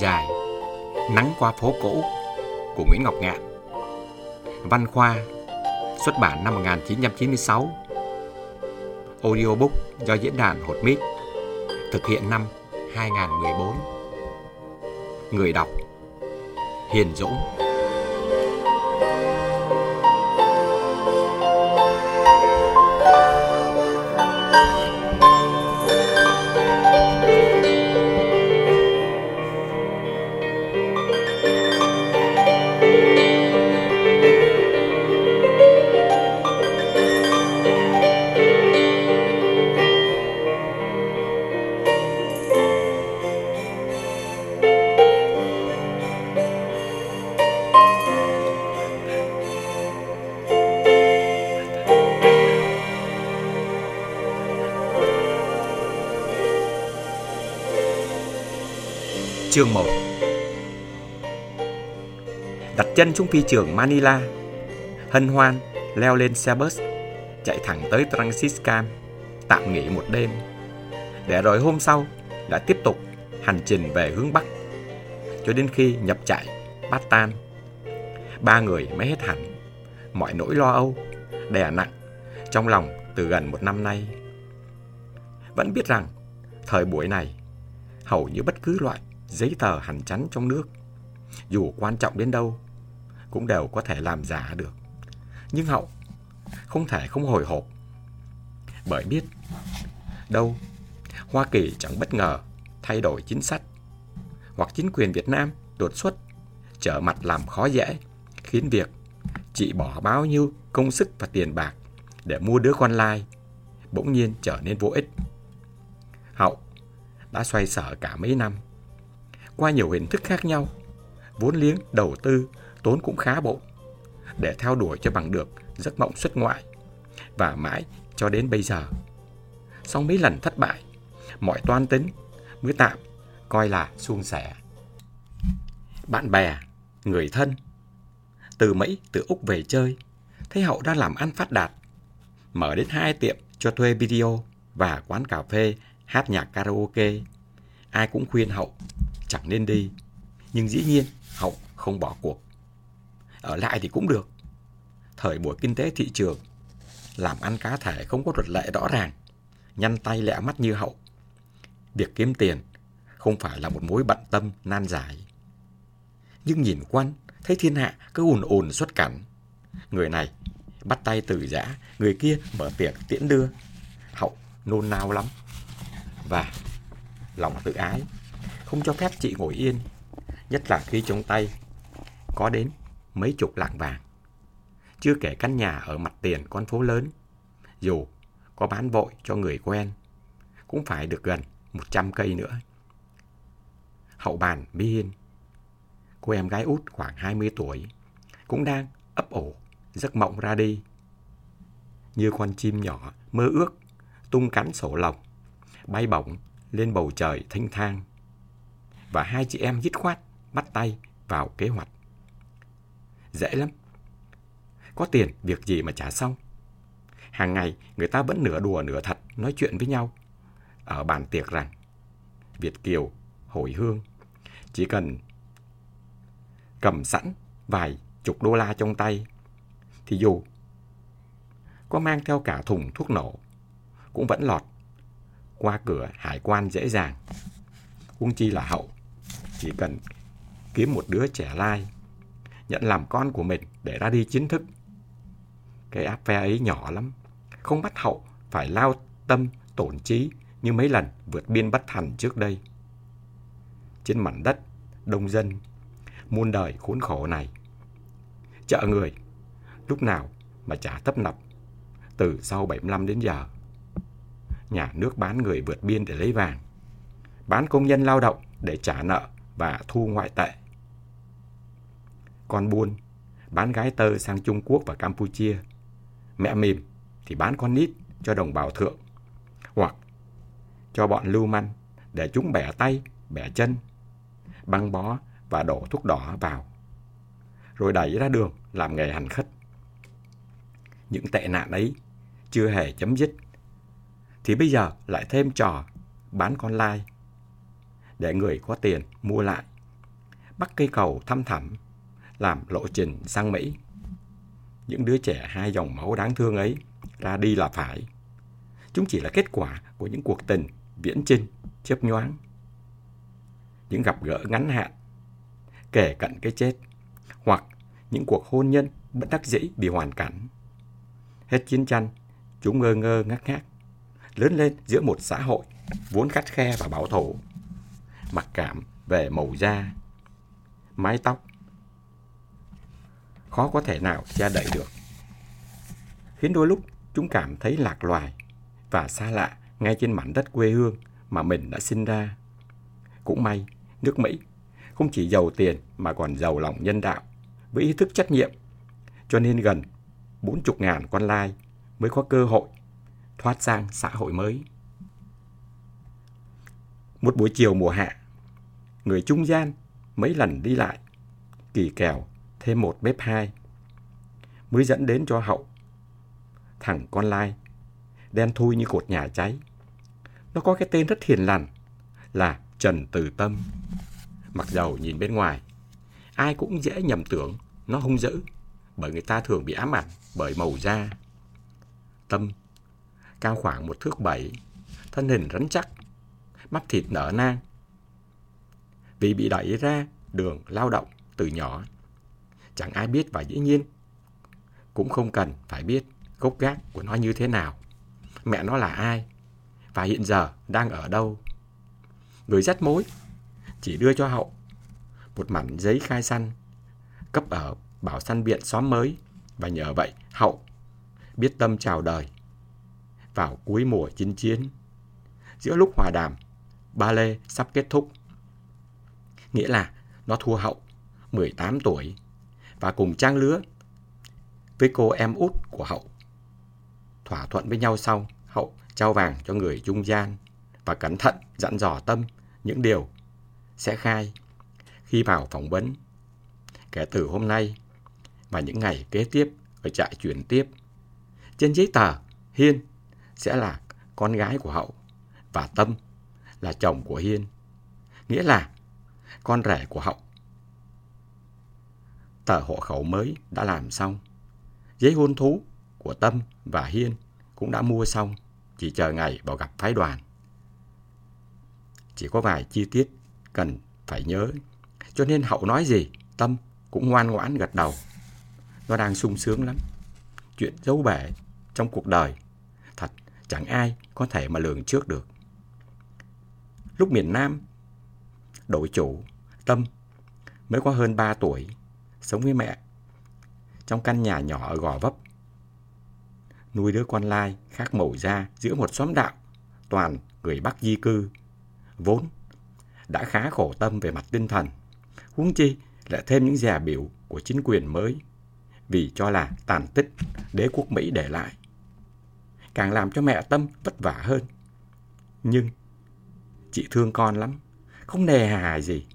Dài, Nắng qua phố cũ của Nguyễn Ngọc Ngạn. Văn Khoa, xuất bản năm 1996 Audiobook do diễn đàn Hột Mít, thực hiện năm 2014 Người đọc, Hiền Dũng. Chương 1 Đặt chân xuống phi trường Manila, Hân hoan leo lên xe bus, Chạy thẳng tới Transiscan Tạm nghỉ một đêm, Để rồi hôm sau lại tiếp tục hành trình về hướng Bắc, Cho đến khi nhập trại Batan. Ba người mới hết hẳn, Mọi nỗi lo âu, Đè nặng Trong lòng từ gần một năm nay. Vẫn biết rằng Thời buổi này Hầu như bất cứ loại giấy tờ hẳn chắn trong nước, dù quan trọng đến đâu, cũng đều có thể làm giả được. Nhưng Hậu không thể không hồi hộp, bởi biết đâu Hoa Kỳ chẳng bất ngờ thay đổi chính sách, hoặc chính quyền Việt Nam đột xuất trở mặt làm khó dễ, khiến việc chị bỏ bao nhiêu công sức và tiền bạc để mua đứa con lai bỗng nhiên trở nên vô ích. Hậu đã xoay sở cả mấy năm qua nhiều hình thức khác nhau. Vốn liếng đầu tư tốn cũng khá bộ để theo đuổi cho bằng được giấc mộng xuất ngoại và mãi cho đến bây giờ. Sau mấy lần thất bại, mọi toan tính mới tạm coi là suôn sẻ. Bạn bè, người thân, từ Mỹ từ Úc về chơi, thấy Hậu đang làm ăn phát đạt, mở đến hai tiệm cho thuê video và quán cà phê hát nhạc karaoke. Ai cũng khuyên Hậu chẳng nên đi. Nhưng dĩ nhiên Hậu không bỏ cuộc. Ở lại thì cũng được. Thời buổi kinh tế thị trường, làm ăn cá thể không có luật lệ rõ ràng, nhăn tay lẹ mắt như Hậu. Việc kiếm tiền không phải là một mối bận tâm nan giải. Nhưng nhìn quanh, thấy thiên hạ cứ ồn ồn xuất cảnh. Người này bắt tay từ giã, người kia mở tiệc tiễn đưa. Hậu nôn nao lắm. Và lòng tự ái không cho phép chị ngồi yên, nhất là khi trong tay có đến mấy chục lạng vàng. Chưa kể căn nhà ở mặt tiền con phố lớn, dù có bán vội cho người quen, cũng phải được gần 100 cây nữa. Hậu bàn Mỹ Hiên, cô em gái út khoảng 20 tuổi, cũng đang ấp ổ, giấc mộng ra đi. Như con chim nhỏ mơ ước, tung cánh sổ lồng, bay bổng lên bầu trời thanh thang và hai chị em dứt khoát bắt tay vào kế hoạch. Dễ lắm. Có tiền việc gì mà trả xong. Hàng ngày người ta vẫn nửa đùa nửa thật nói chuyện với nhau ở bàn tiệc rằng Việt Kiều, hồi hương chỉ cần cầm sẵn vài chục đô la trong tay thì dù có mang theo cả thùng thuốc nổ cũng vẫn lọt qua cửa hải quan dễ dàng. Huống chi là hậu chỉ cần kiếm một đứa trẻ lai, nhận làm con của mình để ra đi chính thức. Cái áp phe ấy nhỏ lắm, không bắt hậu phải lao tâm tổn trí như mấy lần vượt biên bất thành trước đây. Trên mảnh đất, đông dân, muôn đời khốn khổ này. Chợ người, lúc nào mà trả tấp nập, từ sau 75 đến giờ. Nhà nước bán người vượt biên để lấy vàng, bán công nhân lao động để trả nợ và thu ngoại tệ. Con buôn, bán gái tơ sang Trung Quốc và Campuchia. Mẹ mìm thì bán con nít cho đồng bào thượng. Hoặc cho bọn lưu manh để chúng bẻ tay, bẻ chân, băng bó và đổ thuốc đỏ vào. Rồi đẩy ra đường làm nghề hành khất. Những tệ nạn ấy chưa hề chấm dứt. Thì bây giờ lại thêm trò bán con lai để người có tiền mua lại. Bắt cây cầu thăm thẳm, làm lộ trình sang Mỹ. Những đứa trẻ hai dòng máu đáng thương ấy ra đi là phải. Chúng chỉ là kết quả của những cuộc tình viễn chinh, chớp nhoáng. Những gặp gỡ ngắn hạn, kể cận cái chết, hoặc những cuộc hôn nhân bất đắc dĩ bị hoàn cảnh. Hết chiến tranh, chúng ngơ ngơ ngác ngác, lớn lên giữa một xã hội vốn khắt khe và bảo thủ, mặc cảm về màu da, mái tóc, khó có thể nào che đậy được. Khiến đôi lúc chúng cảm thấy lạc loài và xa lạ ngay trên mảnh đất quê hương mà mình đã sinh ra. Cũng may, nước Mỹ không chỉ giàu tiền mà còn giàu lòng nhân đạo với ý thức trách nhiệm. Cho nên gần 40 ngàn con lai mới có cơ hội thoát sang xã hội mới. Một buổi chiều mùa hạ, người trung gian mấy lần đi lại, kỳ kèo thêm một bếp hai, mới dẫn đến cho hậu. Thằng con lai, đen thui như cột nhà cháy. Nó có cái tên rất hiền lành là Trần Từ Tâm. Mặc dầu nhìn bên ngoài, ai cũng dễ nhầm tưởng nó hung dữ, bởi người ta thường bị ám ảnh bởi màu da. Tâm, cao khoảng một thước bảy, thân hình rắn chắc, mắt thịt nở nang. Vì bị đẩy ra đường lao động từ nhỏ, chẳng ai biết và dĩ nhiên cũng không cần phải biết gốc gác của nó như thế nào, mẹ nó là ai và hiện giờ đang ở đâu. Người dắt mối chỉ đưa cho hậu một mảnh giấy khai săn cấp ở bảo săn biện xóm mới và nhờ vậy hậu biết tâm chào đời vào cuối mùa chinh chiến. Giữa lúc hòa đàm ba lê sắp kết thúc nghĩa là nó thua hậu 18 tuổi và cùng trang lứa với cô em út của hậu thỏa thuận với nhau sau hậu trao vàng cho người trung gian và cẩn thận dặn dò tâm những điều sẽ khai khi vào phỏng vấn kể từ hôm nay và những ngày kế tiếp ở trại chuyển tiếp. Trên giấy tờ, Hiên sẽ là con gái của Hậu và Tâm là chồng của Hiên. Nghĩa là con rể của Hậu. Tờ hộ khẩu mới đã làm xong. Giấy hôn thú của Tâm và Hiên cũng đã mua xong, chỉ chờ ngày vào gặp phái đoàn. Chỉ có vài chi tiết cần phải nhớ, cho nên Hậu nói gì, Tâm cũng ngoan ngoãn gật đầu. Nó đang sung sướng lắm. Chuyện dấu bể trong cuộc đời thật chẳng ai có thể mà lường trước được. Lúc miền Nam, đội chủ, Tâm, mới có hơn 3 tuổi, sống với mẹ trong căn nhà nhỏ ở Gò Vấp. Nuôi đứa con lai khác mẫu ra giữa một xóm đạo, toàn người Bắc di cư, vốn đã khá khổ tâm về mặt tinh thần. Huống chi lại thêm những dè biểu của chính quyền mới vì cho là tàn tích đế quốc Mỹ để lại. Càng làm cho mẹ Tâm vất vả hơn. Nhưng chị thương con lắm, không nề hà gì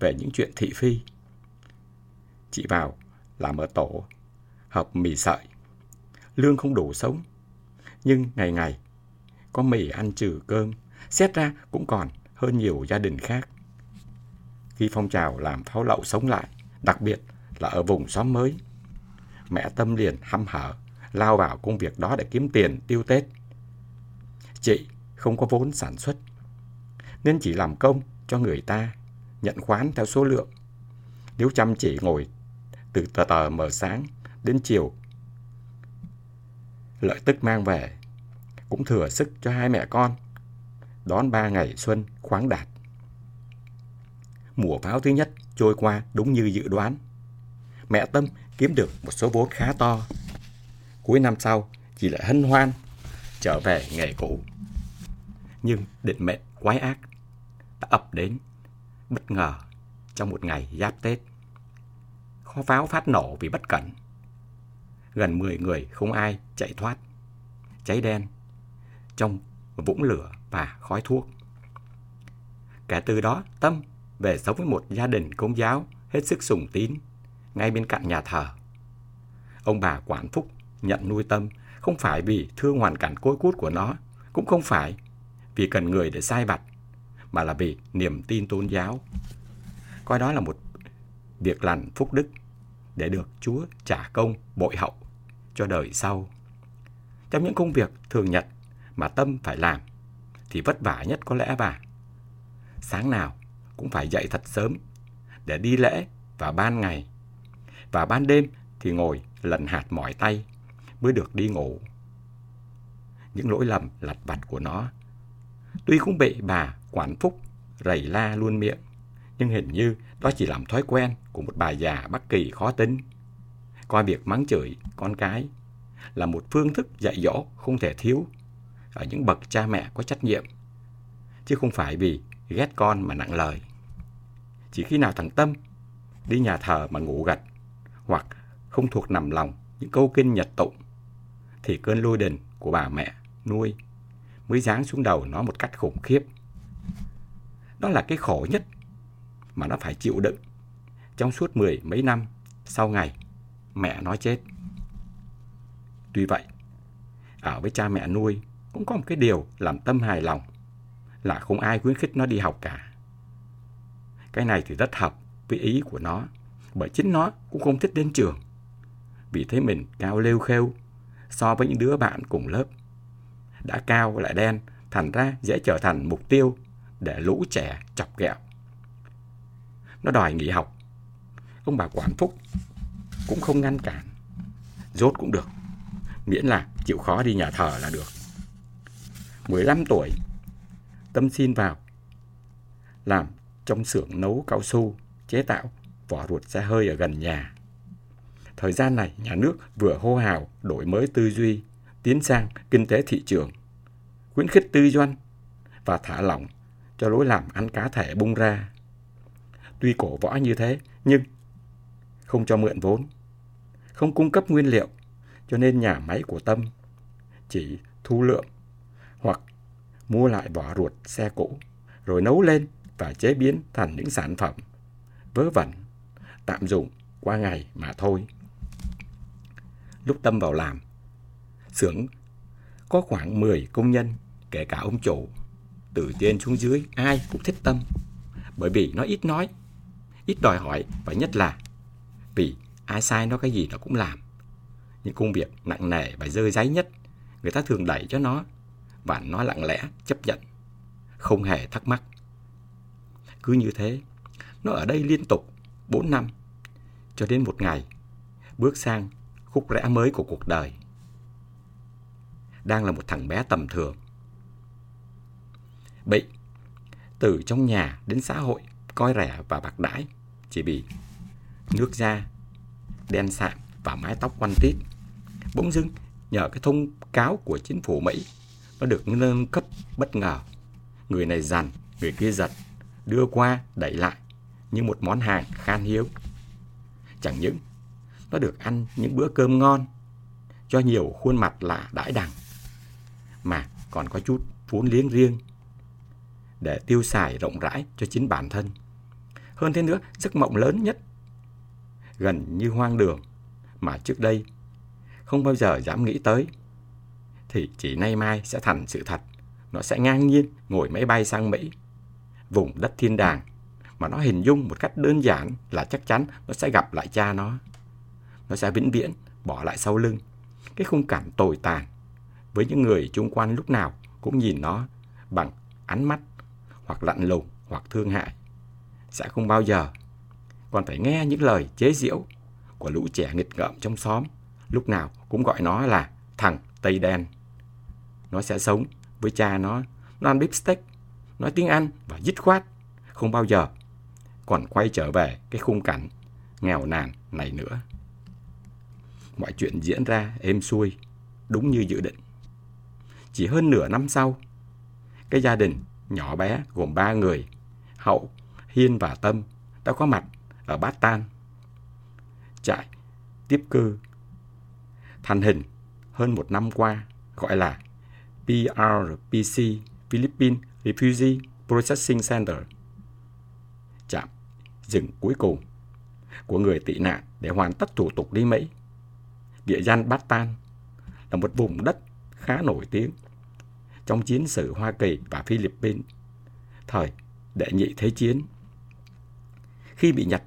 về những chuyện thị phi. Chị vào làm ở tổ, hợp mì sợi. Lương không đủ sống, nhưng ngày ngày có mì ăn trừ cơm, xét ra cũng còn hơn nhiều gia đình khác khi phong trào làm pháo lậu sống lại, đặc biệt là ở vùng xóm mới. Mẹ Tâm liền hăm hở, lao vào công việc đó để kiếm tiền tiêu Tết. Chị không có vốn sản xuất, nên chỉ làm công cho người ta, nhận khoán theo số lượng. Nếu chăm chỉ ngồi từ tờ tờ mở sáng đến chiều, lợi tức mang về, cũng thừa sức cho hai mẹ con đón ba ngày xuân khoáng đạt mùa pháo thứ nhất trôi qua đúng như dự đoán. Mẹ Tâm kiếm được một số vốn khá to. Cuối năm sau, chỉ lại hân hoan trở về nghề cũ. Nhưng định mệnh quái ác đã ập đến bất ngờ trong một ngày giáp Tết. Kho pháo phát nổ vì bất cẩn. Gần 10 người không ai chạy thoát. Cháy đen trong vũng lửa và khói thuốc. Kể từ đó, Tâm về sống với một gia đình công giáo hết sức sùng tín, ngay bên cạnh nhà thờ. Ông bà quản phúc nhận nuôi tâm không phải vì thương hoàn cảnh côi cút của nó, cũng không phải vì cần người để sai vặt, mà là vì niềm tin tôn giáo. Coi đó là một việc lành phúc đức để được Chúa trả công bội hậu cho đời sau. Trong những công việc thường nhật mà tâm phải làm thì vất vả nhất có lẽ bà. Sáng nào cũng phải dậy thật sớm để đi lễ và ban ngày. Và ban đêm thì ngồi lần hạt mỏi tay mới được đi ngủ. Những lỗi lầm lặt vặt của nó tuy cũng bị bà quản phúc rầy la luôn miệng, nhưng hình như đó chỉ làm thói quen của một bà già Bắc Kỳ khó tính. Coi việc mắng chửi con cái là một phương thức dạy dỗ không thể thiếu ở những bậc cha mẹ có trách nhiệm, chứ không phải vì ghét con mà nặng lời. Chỉ khi nào thằng Tâm đi nhà thờ mà ngủ gật hoặc không thuộc nằm lòng những câu kinh nhật tụng thì cơn lôi đình của bà mẹ nuôi mới giáng xuống đầu nó một cách khủng khiếp. Đó là cái khổ nhất mà nó phải chịu đựng trong suốt mười mấy năm sau ngày mẹ nó chết. Tuy vậy, ở với cha mẹ nuôi cũng có một cái điều làm tâm hài lòng là không ai khuyến khích nó đi học cả. Cái này thì rất hợp với ý của nó, bởi chính nó cũng không thích đến trường. Vì thấy mình cao lêu khêu so với những đứa bạn cùng lớp. Đã cao lại đen, thành ra dễ trở thành mục tiêu để lũ trẻ chọc ghẹo. Nó đòi nghỉ học. Ông bà quản phúc cũng không ngăn cản. Rốt cũng được. Miễn là chịu khó đi nhà thờ là được. 15 tuổi, Tâm xin vào. Làm trong xưởng nấu cao su, chế tạo vỏ ruột xe hơi ở gần nhà. Thời gian này, nhà nước vừa hô hào đổi mới tư duy, tiến sang kinh tế thị trường, khuyến khích tư doanh và thả lỏng cho lối làm ăn cá thể bung ra. Tuy cổ võ như thế, nhưng không cho mượn vốn, không cung cấp nguyên liệu, cho nên nhà máy của Tâm chỉ thu lượng hoặc mua lại vỏ ruột xe cũ, rồi nấu lên và chế biến thành những sản phẩm vớ vẩn, tạm dụng qua ngày mà thôi. Lúc Tâm vào làm, xưởng có khoảng 10 công nhân, kể cả ông chủ. Từ trên xuống dưới, ai cũng thích Tâm, bởi vì nó ít nói, ít đòi hỏi và nhất là vì ai sai nó cái gì nó cũng làm. Những công việc nặng nề và dơ giấy nhất, người ta thường đẩy cho nó và nó lặng lẽ chấp nhận, không hề thắc mắc. Cứ như thế, nó ở đây liên tục 4 năm, cho đến một ngày, bước sang khúc rẽ mới của cuộc đời. Đang là một thằng bé tầm thường. Bị từ trong nhà đến xã hội coi rẻ và bạc đãi chỉ vì nước da, đen sạm và mái tóc quăn tít. Bỗng dưng nhờ cái thông cáo của chính phủ Mỹ nó được nâng cấp bất ngờ. Người này dằn, người kia giật, đưa qua, đẩy lại như một món hàng khan hiếm. Chẳng những nó được ăn những bữa cơm ngon cho nhiều khuôn mặt lạ đãi đằng mà còn có chút vốn liếng riêng để tiêu xài rộng rãi cho chính bản thân. Hơn thế nữa, giấc mộng lớn nhất gần như hoang đường mà trước đây không bao giờ dám nghĩ tới thì chỉ nay mai sẽ thành sự thật. Nó sẽ ngang nhiên ngồi máy bay sang Mỹ, vùng đất thiên đàng, mà nó hình dung một cách đơn giản là chắc chắn nó sẽ gặp lại cha nó. Nó sẽ vĩnh viễn bỏ lại sau lưng cái khung cảnh tồi tàn với những người chung quanh lúc nào cũng nhìn nó bằng ánh mắt hoặc lạnh lùng hoặc thương hại. Sẽ không bao giờ còn phải nghe những lời chế giễu của lũ trẻ nghịch ngợm trong xóm, lúc nào cũng gọi nó là thằng Tây Đen nó sẽ sống với cha nó, nó ăn bít steak, nói tiếng Anh và dứt khoát, không bao giờ còn quay trở về cái khung cảnh nghèo nàn này nữa. Mọi chuyện diễn ra êm xuôi, đúng như dự định. Chỉ hơn nửa năm sau, cái gia đình nhỏ bé gồm ba người, Hậu, Hiên và Tâm đã có mặt ở Bát Tan. Trại tiếp cư thành hình hơn một năm qua gọi là PRPC Philippine Refugee Processing Center. Trạm dừng cuối cùng của người tị nạn để hoàn tất thủ tục đi Mỹ. Địa danh Batan là một vùng đất khá nổi tiếng trong chiến sự Hoa Kỳ và Philippines thời đệ nhị thế chiến. Khi bị Nhật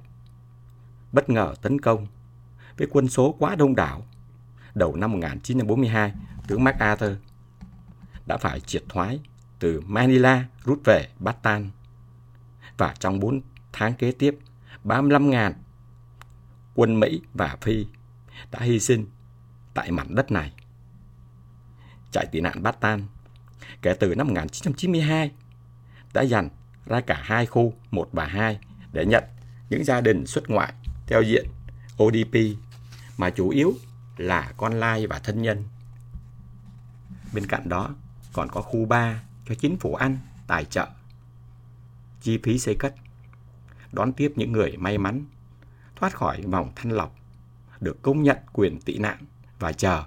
bất ngờ tấn công với quân số quá đông đảo, đầu năm 1942, tướng MacArthur đã phải triệt thoái từ Manila rút về Bataan. Và trong 4 tháng kế tiếp, 35.000 quân Mỹ và Phi đã hy sinh tại mảnh đất này. Trại tị nạn Bataan kể từ năm 1992 đã dành ra cả hai khu 1 và 2 để nhận những gia đình xuất ngoại theo diện ODP mà chủ yếu là con lai và thân nhân. Bên cạnh đó, còn có khu 3 cho chính phủ Anh tài trợ chi phí xây cất, đón tiếp những người may mắn thoát khỏi vòng thanh lọc, được công nhận quyền tị nạn và chờ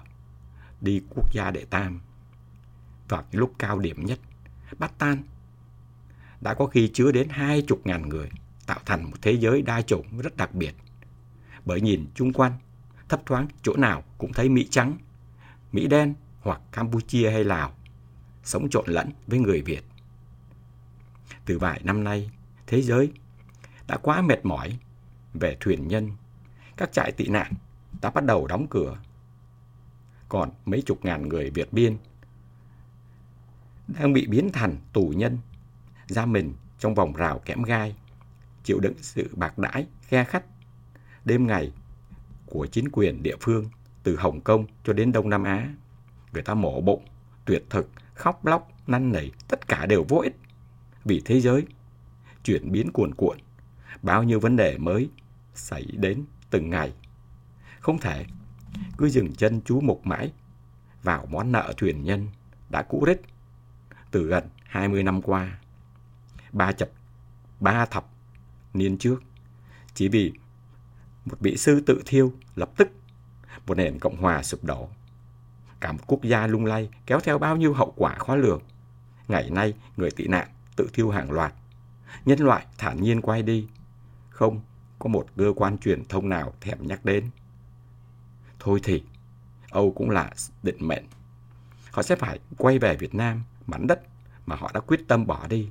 đi quốc gia đệ tam vào những lúc cao điểm nhất bắt tan đã có khi chứa đến hai chục ngàn người tạo thành một thế giới đa chủng rất đặc biệt bởi nhìn chung quanh thấp thoáng chỗ nào cũng thấy Mỹ trắng, Mỹ đen hoặc Campuchia hay Lào sống trộn lẫn với người Việt. Từ vài năm nay, thế giới đã quá mệt mỏi về thuyền nhân. Các trại tị nạn đã bắt đầu đóng cửa. Còn mấy chục ngàn người Việt biên đang bị biến thành tù nhân, ra mình trong vòng rào kẽm gai, chịu đựng sự bạc đãi, khe khách đêm ngày của chính quyền địa phương từ Hồng Kông cho đến Đông Nam Á. Người ta mổ bụng, tuyệt thực, khóc lóc, năn nỉ, tất cả đều vô ích. Vì thế giới chuyển biến cuồn cuộn, bao nhiêu vấn đề mới xảy đến từng ngày. Không thể cứ dừng chân chú mục mãi vào món nợ thuyền nhân đã cũ rích từ gần 20 năm qua. Ba chập, ba thập niên trước, chỉ vì một vị sư tự thiêu lập tức một nền cộng hòa sụp đổ. Cả một quốc gia lung lay kéo theo bao nhiêu hậu quả khó lường. Ngày nay, người tị nạn tự thiêu hàng loạt. Nhân loại thản nhiên quay đi. Không có một cơ quan truyền thông nào thèm nhắc đến. Thôi thì, Âu cũng là định mệnh. Họ sẽ phải quay về Việt Nam, mảnh đất mà họ đã quyết tâm bỏ đi.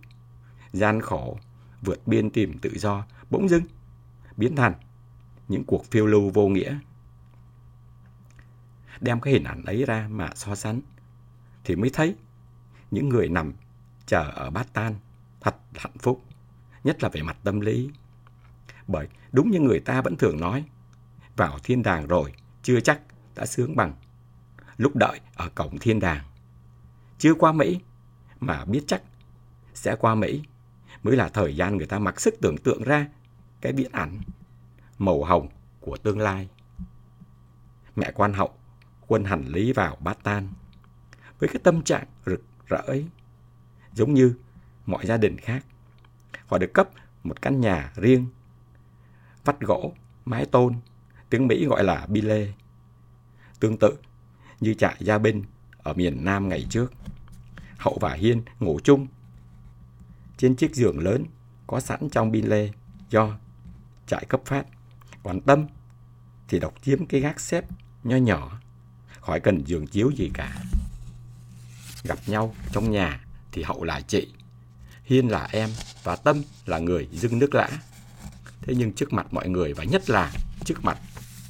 Gian khổ, vượt biên tìm tự do, bỗng dưng, biến thành những cuộc phiêu lưu vô nghĩa. Đem cái hình ảnh ấy ra mà so sánh, thì mới thấy những người nằm chờ ở bát tan thật hạnh phúc, nhất là về mặt tâm lý. Bởi đúng như người ta vẫn thường nói, vào thiên đàng rồi chưa chắc đã sướng bằng lúc đợi ở cổng thiên đàng. Chưa qua Mỹ mà biết chắc sẽ qua Mỹ mới là thời gian người ta mặc sức tưởng tượng ra cái viễn ảnh màu hồng của tương lai. Mẹ quan hậu quân hành lý vào bát tan với cái tâm trạng rực rỡ ấy, giống như mọi gia đình khác. Họ được cấp một căn nhà riêng, vắt gỗ, mái tôn, tiếng Mỹ gọi là bile. Tương tự như trại gia binh ở miền Nam ngày trước. Hậu và Hiên ngủ chung trên chiếc giường lớn có sẵn trong bin lê do trại cấp phát. Còn Tâm thì độc chiếm cái gác xếp nho nhỏ, khỏi cần giường chiếu gì cả. Gặp nhau trong nhà thì Hậu là chị, Hiên là em và Tâm là người dưng nước lã. Thế nhưng trước mặt mọi người và nhất là trước mặt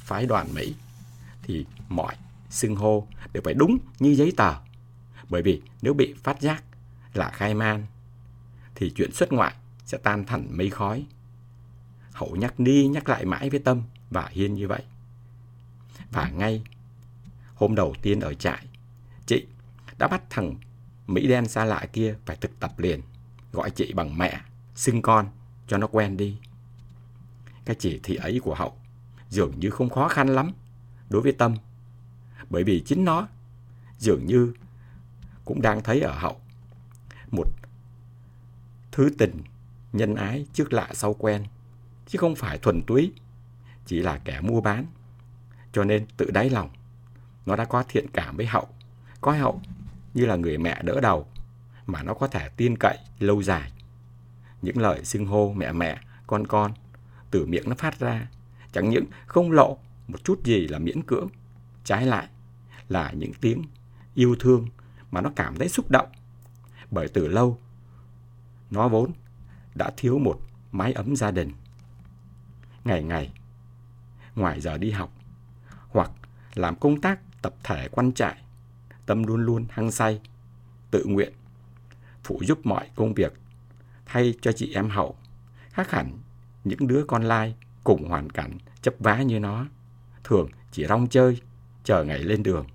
phái đoàn Mỹ thì mọi xưng hô đều phải đúng như giấy tờ. Bởi vì nếu bị phát giác là khai man thì chuyện xuất ngoại sẽ tan thành mây khói. Hậu nhắc đi nhắc lại mãi với Tâm và Hiên như vậy. Và ngay hôm đầu tiên ở trại, chị đã bắt thằng Mỹ đen xa lạ kia phải thực tập liền, gọi chị bằng mẹ, xưng con cho nó quen đi. Cái chỉ thị ấy của Hậu dường như không khó khăn lắm đối với Tâm, bởi vì chính nó dường như cũng đang thấy ở Hậu một thứ tình nhân ái trước lạ sau quen chứ không phải thuần túy, chỉ là kẻ mua bán. Cho nên tự đáy lòng, nó đã có thiện cảm với hậu, coi hậu như là người mẹ đỡ đầu, mà nó có thể tin cậy lâu dài. Những lời xưng hô mẹ mẹ, con con, từ miệng nó phát ra, chẳng những không lộ một chút gì là miễn cưỡng, trái lại là những tiếng yêu thương mà nó cảm thấy xúc động. Bởi từ lâu, nó vốn đã thiếu một mái ấm gia đình. Ngày ngày, ngoài giờ đi học, hoặc làm công tác tập thể quan trại, Tâm luôn luôn hăng say, tự nguyện, phụ giúp mọi công việc, thay cho chị em hậu, khác hẳn những đứa con lai cùng hoàn cảnh chấp vá như nó, thường chỉ rong chơi, chờ ngày lên đường.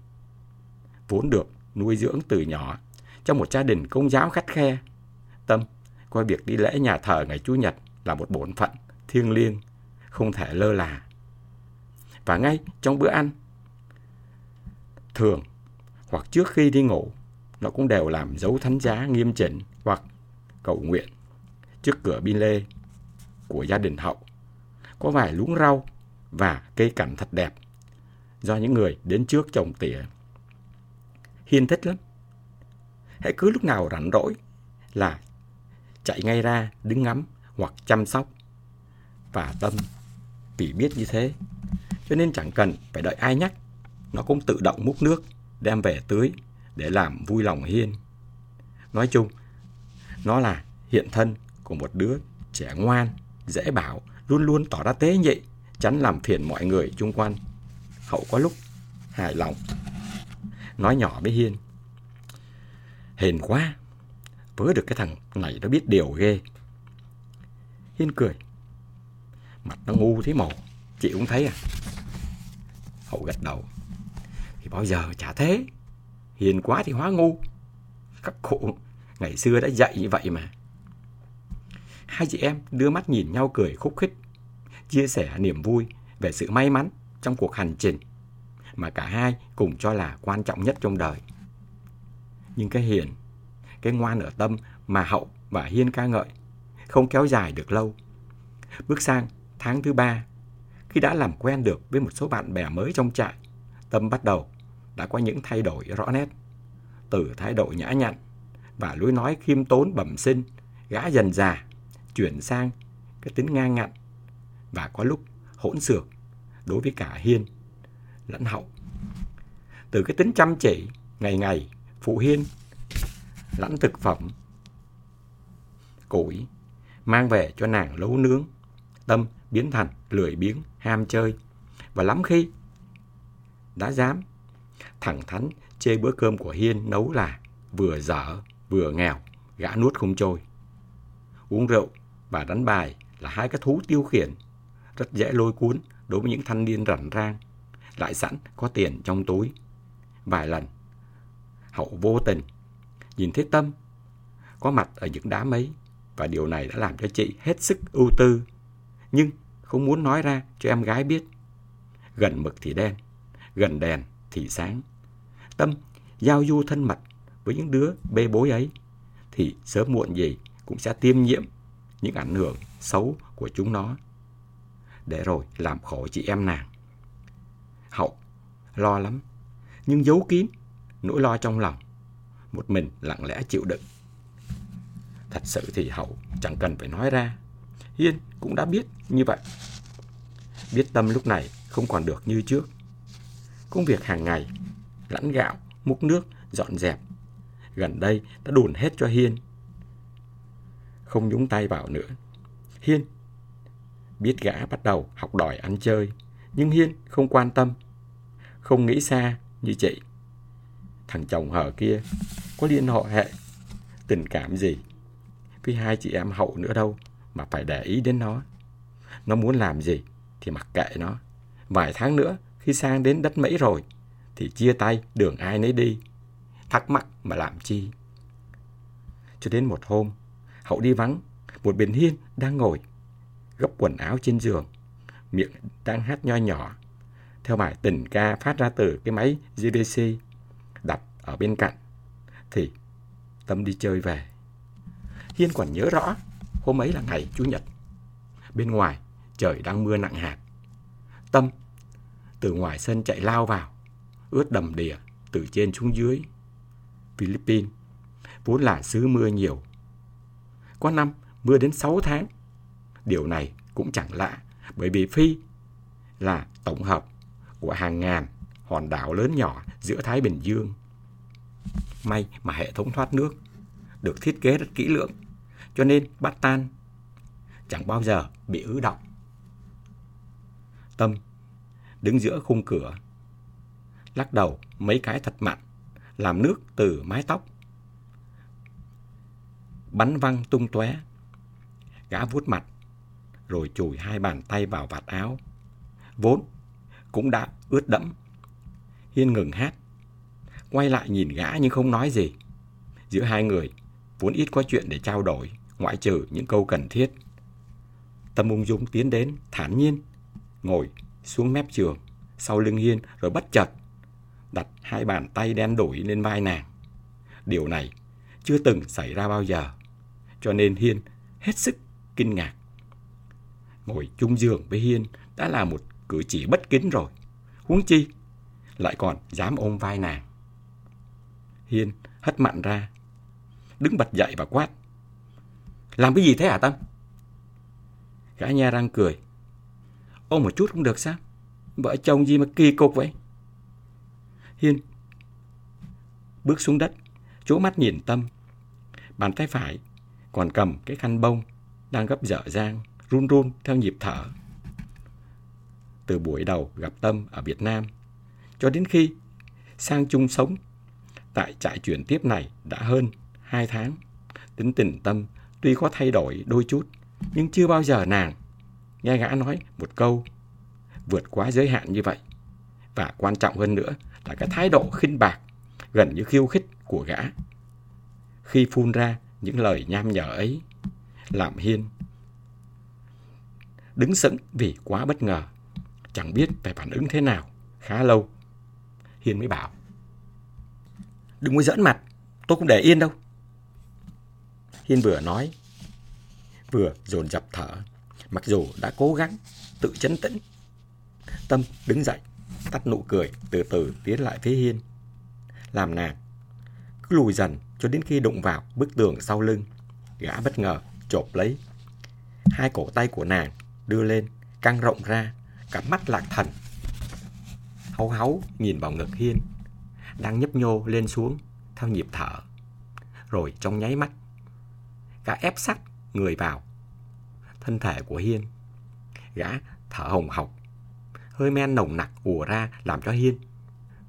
Vốn được nuôi dưỡng từ nhỏ trong một gia đình công giáo khắt khe, Tâm coi việc đi lễ nhà thờ ngày Chủ nhật là một bổn phận thiêng liêng, không thể lơ là. Và ngay trong bữa ăn, thường hoặc trước khi đi ngủ, nó cũng đều làm dấu thánh giá nghiêm chỉnh hoặc cầu nguyện trước cửa bin lê của gia đình hậu. Có vài luống rau và cây cảnh thật đẹp do những người đến trước trồng tỉa. Hiên thích lắm. Hãy cứ lúc nào rảnh rỗi là chạy ngay ra đứng ngắm hoặc chăm sóc. Và Tâm vì biết như thế, cho nên chẳng cần phải đợi ai nhắc, nó cũng tự động múc nước đem về tưới để làm vui lòng Hiên. Nói chung, nó là hiện thân của một đứa trẻ ngoan, dễ bảo, luôn luôn tỏ ra tế nhị, tránh làm phiền mọi người chung quanh. Hậu có lúc hài lòng. Nói nhỏ với Hiên. Hền quá, vớ được cái thằng này nó biết điều ghê. Hiên cười. Mặt nó ngu thế mồ, chị cũng thấy à? Hậu gật đầu. Thì bao giờ chả thế. Hiền quá thì hóa ngu. Các cụ ngày xưa đã dạy như vậy mà. Hai chị em đưa mắt nhìn nhau cười khúc khích, chia sẻ niềm vui về sự may mắn trong cuộc hành trình mà cả hai cùng cho là quan trọng nhất trong đời. Nhưng cái hiền, cái ngoan ở tâm mà Hậu và Hiên ca ngợi không kéo dài được lâu. Bước sang tháng thứ ba, khi đã làm quen được với một số bạn bè mới trong trại, Tâm bắt đầu đã có những thay đổi rõ nét. Từ thái độ nhã nhặn và lối nói khiêm tốn bẩm sinh, gã dần già, chuyển sang cái tính ngang ngặn và có lúc hỗn xược đối với cả Hiên lẫn Hậu. Từ cái tính chăm chỉ, ngày ngày phụ Hiên lẫn thực phẩm, củi, mang về cho nàng nấu nướng, tâm biến thành lười biếng, ham chơi và lắm khi đã dám thẳng thắn chê bữa cơm của Hiên nấu là vừa dở vừa nghèo, gã nuốt không trôi. Uống rượu và đánh bài là hai cái thú tiêu khiển, rất dễ lôi cuốn đối với những thanh niên rảnh rang, lại sẵn có tiền trong túi. Vài lần, hậu vô tình, nhìn thấy Tâm có mặt ở những đám ấy và điều này đã làm cho chị hết sức ưu tư, nhưng không muốn nói ra cho em gái biết. Gần mực thì đen, gần đèn thì sáng. Tâm giao du thân mật với những đứa bê bối ấy thì sớm muộn gì cũng sẽ tiêm nhiễm những ảnh hưởng xấu của chúng nó để rồi làm khổ chị em nàng. Hậu lo lắm, nhưng giấu kín nỗi lo trong lòng, một mình lặng lẽ chịu đựng. Thật sự thì Hậu chẳng cần phải nói ra, Hiên cũng đã biết như vậy. Biết tâm lúc này không còn được như trước. Công việc hàng ngày, lẵn gạo, múc nước, dọn dẹp, gần đây đã đùn hết cho Hiên. Không nhúng tay vào nữa. Hiên biết gã bắt đầu học đòi ăn chơi, nhưng Hiên không quan tâm, không nghĩ xa như chị. Thằng chồng hở kia có liên họ hệ, tình cảm gì với hai chị em hậu nữa đâu mà phải để ý đến nó. Nó muốn làm gì thì mặc kệ nó. Vài tháng nữa khi sang đến đất Mỹ rồi thì chia tay đường ai nấy đi. Thắc mắc mà làm chi. Cho đến một hôm, Hậu đi vắng, một bình hiên đang ngồi, gấp quần áo trên giường, miệng đang hát nho nhỏ, theo bài tình ca phát ra từ cái máy GDC đặt ở bên cạnh, thì Tâm đi chơi về. Hiên còn nhớ rõ, hôm ấy là ngày Chủ nhật. Bên ngoài, trời đang mưa nặng hạt. Tâm từ ngoài sân chạy lao vào, ướt đầm đìa từ trên xuống dưới. Philippines vốn là xứ mưa nhiều. Có năm mưa đến 6 tháng. Điều này cũng chẳng lạ bởi vì Phi là tổng hợp của hàng ngàn hòn đảo lớn nhỏ giữa Thái Bình Dương. May mà hệ thống thoát nước được thiết kế rất kỹ lưỡng, cho nên Bát Tan chẳng bao giờ bị ứ động. Tâm đứng giữa khung cửa, lắc đầu mấy cái thật mạnh, làm nước từ mái tóc. Bắn văng tung tóe. Gã vuốt mặt, rồi chùi hai bàn tay vào vạt áo. Vốn cũng đã ướt đẫm. Hiên ngừng hát, quay lại nhìn gã nhưng không nói gì. Giữa hai người vốn ít có chuyện để trao đổi, ngoại trừ những câu cần thiết. Tâm ung dung tiến đến, thản nhiên, ngồi xuống mép giường, sau lưng Hiên rồi bất chợt đặt hai bàn tay đen đổi lên vai nàng. Điều này chưa từng xảy ra bao giờ, cho nên Hiên hết sức kinh ngạc. Ngồi chung giường với Hiên đã là một cử chỉ bất kính rồi. Huống chi, lại còn dám ôm vai nàng. Hiên hất mặn ra, đứng bật dậy và quát. Làm cái gì thế hả Tâm? Gã nha răng cười. Ôm một chút cũng được sao? Vợ chồng gì mà kỳ cục vậy? Hiên bước xuống đất, chỗ mắt nhìn Tâm. Bàn tay phải còn cầm cái khăn bông đang gấp dở dang, run run theo nhịp thở. Từ buổi đầu gặp Tâm ở Việt Nam, cho đến khi sang chung sống tại trại chuyển tiếp này đã hơn 2 tháng. Tính tình Tâm tuy có thay đổi đôi chút, nhưng chưa bao giờ nàng nghe gã nói một câu vượt quá giới hạn như vậy. Và quan trọng hơn nữa là cái thái độ khinh bạc, gần như khiêu khích của gã. Khi phun ra những lời nham nhở ấy, làm Hiên đứng sững vì quá bất ngờ. Chẳng biết phải phản ứng thế nào. Khá lâu, hiền mới bảo. Đừng có giỡn mặt, tôi không để yên đâu. Hiên vừa nói, vừa dồn dập thở, mặc dù đã cố gắng tự chấn tĩnh. Tâm đứng dậy, tắt nụ cười, từ từ tiến lại phía Hiên. Làm nàng, cứ lùi dần cho đến khi đụng vào bức tường sau lưng. Gã bất ngờ chộp lấy. Hai cổ tay của nàng đưa lên, căng rộng ra, cặp mắt lạc thần. Hấu háu nhìn vào ngực Hiên, đang nhấp nhô lên xuống theo nhịp thở. Rồi trong nháy mắt, gã ép sát người vào thân thể của Hiên. Gã thở hồng hộc, hơi men nồng nặc ùa ra làm cho Hiên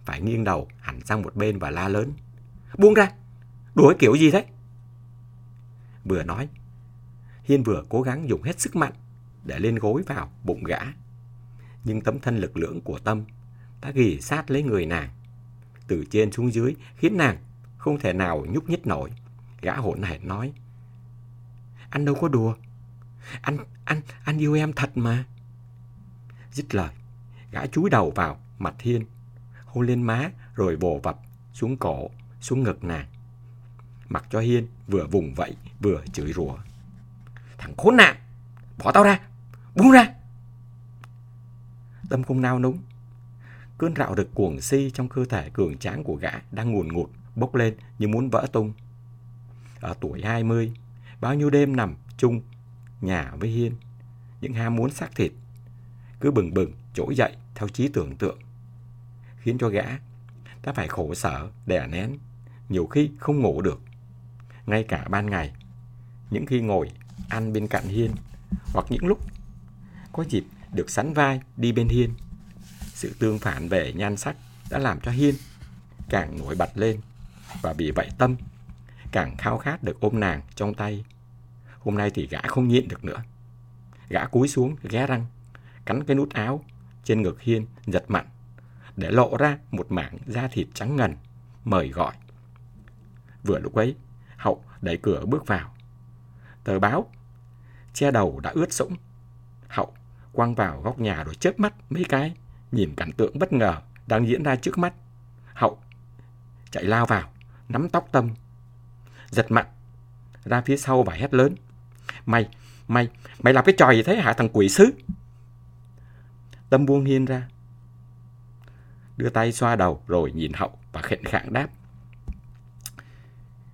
phải nghiêng đầu hẳn sang một bên và la lớn. Buông ra! đuổi kiểu gì thế? Vừa nói, Hiên vừa cố gắng dùng hết sức mạnh để lên gối vào bụng gã. Nhưng tấm thân lực lưỡng của Tâm đã ghi sát lấy người nàng. Từ trên xuống dưới khiến nàng không thể nào nhúc nhích nổi. Gã hỗn hển nói. Anh đâu có đùa. Anh, anh, anh yêu em thật mà. Dứt lời, gã chúi đầu vào mặt Hiên, hôn lên má rồi vồ vập xuống cổ, xuống ngực nàng. Mặc cho Hiên vừa vùng vẫy vừa chửi rủa. Thằng khốn nạn, bỏ tao ra, buông ra. Tâm không nao núng. Cơn rạo rực cuồng si trong cơ thể cường tráng của gã đang ngùn ngụt, bốc lên như muốn vỡ tung. Ở tuổi 20, bao nhiêu đêm nằm chung nhà với Hiên, những ham muốn xác thịt cứ bừng bừng trỗi dậy theo trí tưởng tượng, khiến cho gã ta phải khổ sở, đè nén, nhiều khi không ngủ được. Ngay cả ban ngày, những khi ngồi ăn bên cạnh Hiên, hoặc những lúc có dịp được sắn vai đi bên Hiên, sự tương phản về nhan sắc đã làm cho Hiên càng nổi bật lên và vì vậy Tâm càng khao khát được ôm nàng trong tay. Hôm nay thì gã không nhịn được nữa. Gã cúi xuống ghé răng, cắn cái nút áo trên ngực Hiên giật mạnh để lộ ra một mảng da thịt trắng ngần, mời gọi. Vừa lúc ấy, Hậu đẩy cửa bước vào. Tờ báo, che đầu đã ướt sũng. Hậu quăng vào góc nhà rồi chớp mắt mấy cái, nhìn cảnh tượng bất ngờ đang diễn ra trước mắt. Hậu chạy lao vào, nắm tóc Tâm, giật mạnh, ra phía sau và hét lớn. Mày, mày, mày làm cái trò gì thế hả thằng quỷ sứ? Tâm buông hiên ra, đưa tay xoa đầu rồi nhìn Hậu và khệnh khạng đáp.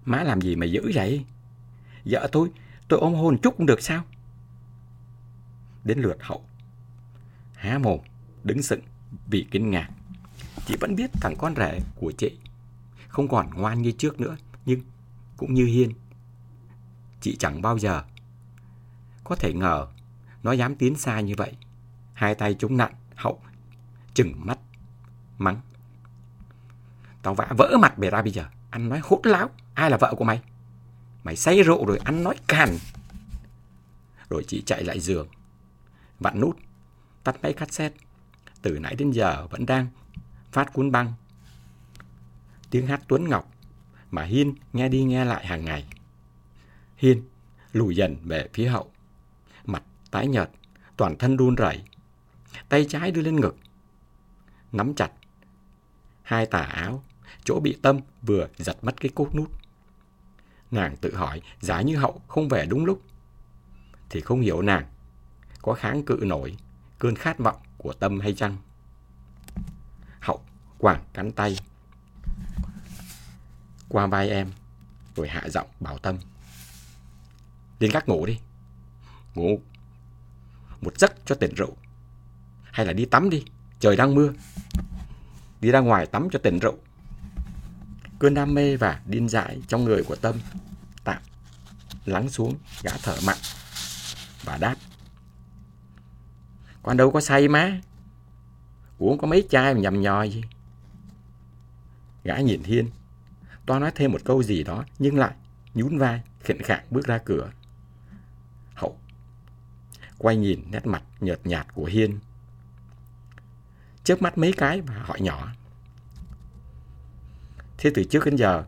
Má làm gì mà dữ vậy? Vợ tôi, tôi ôm hôn chút cũng được sao? Đến lượt Hậu. Há mồm, đứng sững vì kinh ngạc. Chị vẫn biết thằng con rể của chị không còn ngoan như trước nữa, nhưng cũng như Hiên. Chị chẳng bao giờ có thể ngờ nó dám tiến xa như vậy. Hai tay chống nặng hậu, chừng mắt, mắng. Tao vã vỡ mặt mày ra bây giờ. Ăn nói hốt láo. Ai là vợ của mày? Mày say rượu rồi ăn nói càn. Rồi chị chạy lại giường. Vặn nút. Tắt máy cassette. Từ nãy đến giờ vẫn đang phát cuốn băng. Tiếng hát Tuấn Ngọc mà Hiên nghe đi nghe lại hàng ngày. Hiên lùi dần về phía hậu. Mặt tái nhợt, toàn thân run rẩy. Tay trái đưa lên ngực. Nắm chặt. Hai tà áo, chỗ bị tâm vừa giật mất cái cốt nút. Nàng tự hỏi giá như hậu không về đúng lúc. Thì không hiểu nàng có kháng cự nổi cơn khát vọng của tâm hay chăng. Hậu, quảng cắn tay. Qua vai em, rồi hạ giọng bảo tâm. Lên gác ngủ đi. Ngủ. Một giấc cho tỉnh rượu. Hay là đi tắm đi. Trời đang mưa. Đi ra ngoài tắm cho tỉnh rượu. Cơn đam mê và điên dại trong người của tâm tạm lắng xuống, gã thở mặn và đáp con đâu có say má. Uống có mấy chai mà nhầm nhò gì? Gã nhìn hiên. Toa nói thêm một câu gì đó, nhưng lại nhún vai khệnh khạng bước ra cửa. Hậu quay nhìn nét mặt nhợt nhạt của hiên. Chớp mắt mấy cái và hỏi nhỏ. Thế từ trước đến giờ,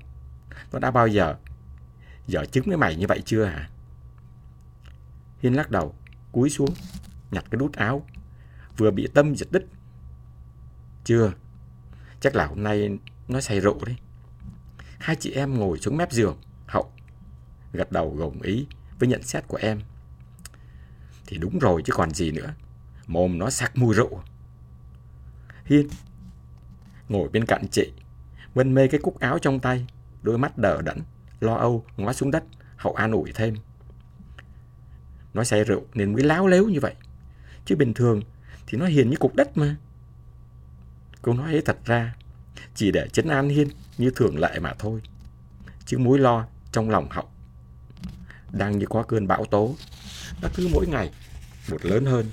nó đã bao giờ dở chứng với mày như vậy chưa hả? Hiên lắc đầu, cúi xuống nhặt cái nút áo, vừa bị tâm giật đứt. Chưa, chắc là hôm nay nó say rượu đấy. Hai chị em ngồi xuống mép giường, hậu gật đầu gồng ý với nhận xét của em. Thì đúng rồi chứ còn gì nữa, mồm nó sặc mùi rượu. Hiên ngồi bên cạnh chị, Vân mê cái cúc áo trong tay, đôi mắt đờ đẫn, lo âu ngó xuống đất, hậu an ủi thêm. Nó say rượu nên mới láo lếu như vậy chứ bình thường thì nó hiền như cục đất mà. Câu nói ấy thật ra chỉ để chấn an hiên như thường lệ mà thôi. Chứ mối lo trong lòng hậu đang như có cơn bão tố, nó cứ mỗi ngày một lớn hơn.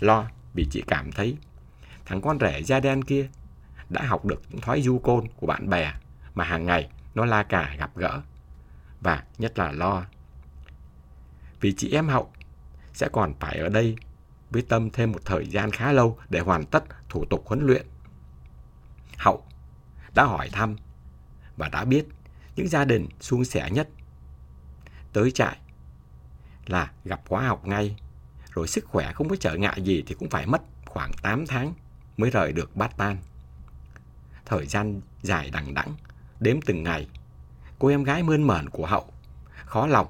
Lo vì chị cảm thấy thằng con rể da đen kia đã học được những thói du côn của bạn bè mà hàng ngày nó la cả gặp gỡ. Và nhất là lo vì chị em hậu sẽ còn phải ở đây với tâm thêm một thời gian khá lâu để hoàn tất thủ tục huấn luyện hậu đã hỏi thăm và đã biết những gia đình suôn sẻ nhất tới trại là gặp khóa học ngay rồi sức khỏe không có trở ngại gì thì cũng phải mất khoảng 8 tháng mới rời được bát Tan. Thời gian dài đằng đẵng, đếm từng ngày, cô em gái mơn mởn của hậu, khó lòng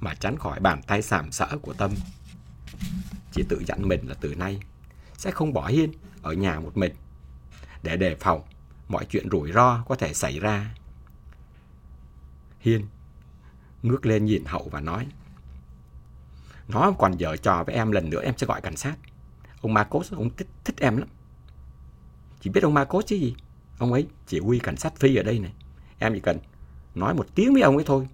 mà tránh khỏi bàn tay sàm sỡ của tâm. Chỉ tự dặn mình là từ nay sẽ không bỏ Hiên ở nhà một mình để đề phòng mọi chuyện rủi ro có thể xảy ra. Hiên ngước lên nhìn hậu và nói Nó còn dở trò với em lần nữa em sẽ gọi cảnh sát. Ông Marcos ông thích, thích em lắm. Chỉ biết ông Marcos chứ gì. Ông ấy chỉ huy cảnh sát phi ở đây này. Em chỉ cần nói một tiếng với ông ấy thôi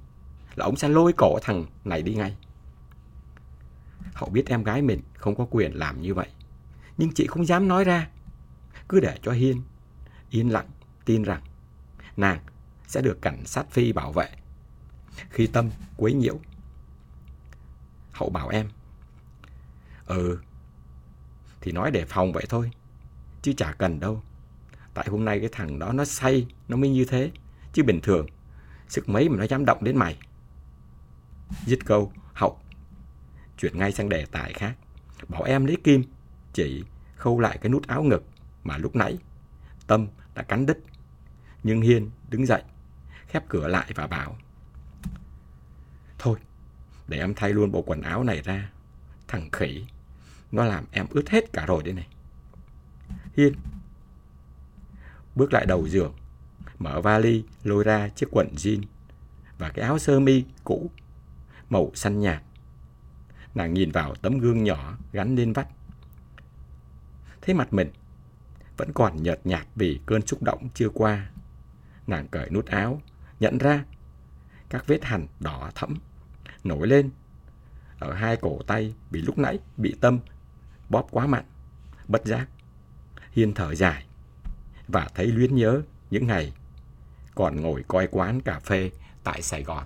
là ông sẽ lôi cổ thằng này đi ngay. Hậu biết em gái mình không có quyền làm như vậy. Nhưng chị không dám nói ra. Cứ để cho Hiên yên lặng tin rằng nàng sẽ được cảnh sát phi bảo vệ khi tâm quấy nhiễu. Hậu bảo em. Ừ, thì nói để phòng vậy thôi, chứ chả cần đâu. Tại hôm nay cái thằng đó nó say, nó mới như thế. Chứ bình thường, sức mấy mà nó dám động đến mày. Dứt câu, Hậu chuyển ngay sang đề tài khác. Bảo em lấy kim, chỉ khâu lại cái nút áo ngực mà lúc nãy Tâm đã cắn đứt. Nhưng Hiên đứng dậy, khép cửa lại và bảo. Thôi, để em thay luôn bộ quần áo này ra. Thằng khỉ, nó làm em ướt hết cả rồi đây này. Hiên bước lại đầu giường, mở vali lôi ra chiếc quần jean và cái áo sơ mi cũ màu xanh nhạt. Nàng nhìn vào tấm gương nhỏ gắn lên vách. Thấy mặt mình vẫn còn nhợt nhạt vì cơn xúc động chưa qua. Nàng cởi nút áo, nhận ra các vết hằn đỏ thẫm nổi lên ở hai cổ tay vì lúc nãy bị tâm bóp quá mạnh. Bất giác, Hiên thở dài và thấy luyến nhớ những ngày còn ngồi coi quán cà phê tại Sài Gòn.